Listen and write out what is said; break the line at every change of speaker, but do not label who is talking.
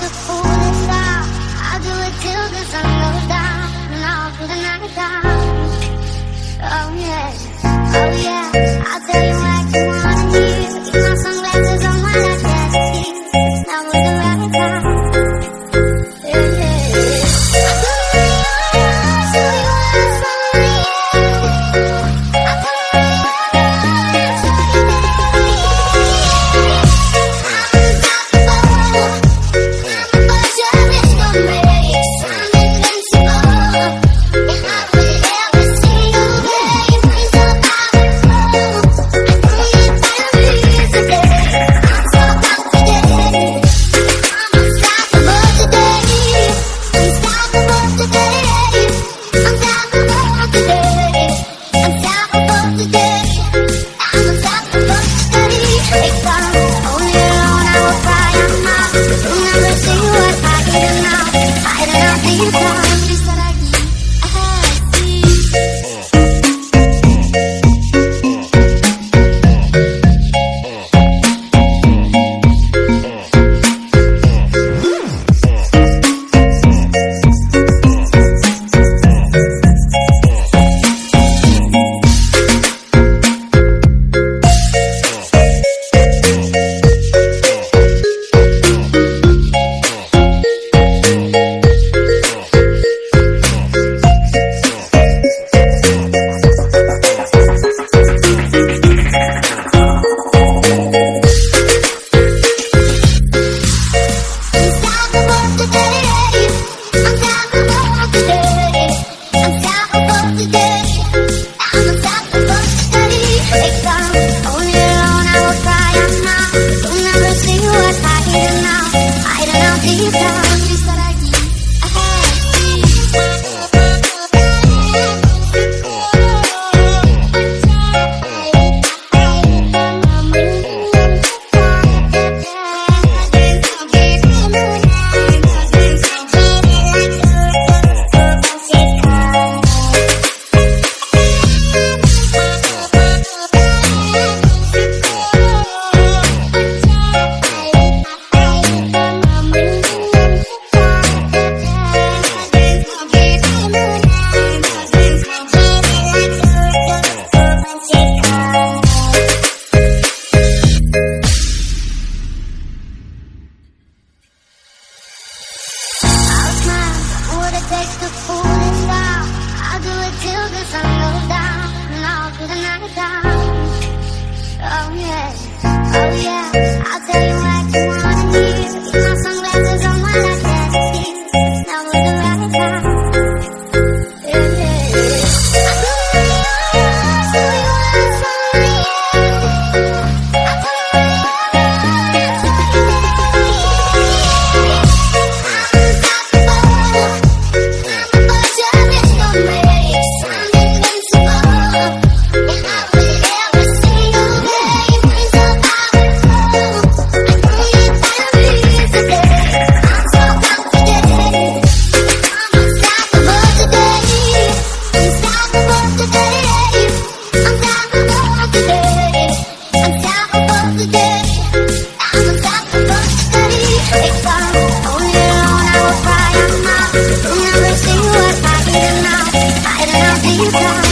the Oh yeah, oh yeah, I'll tell you time.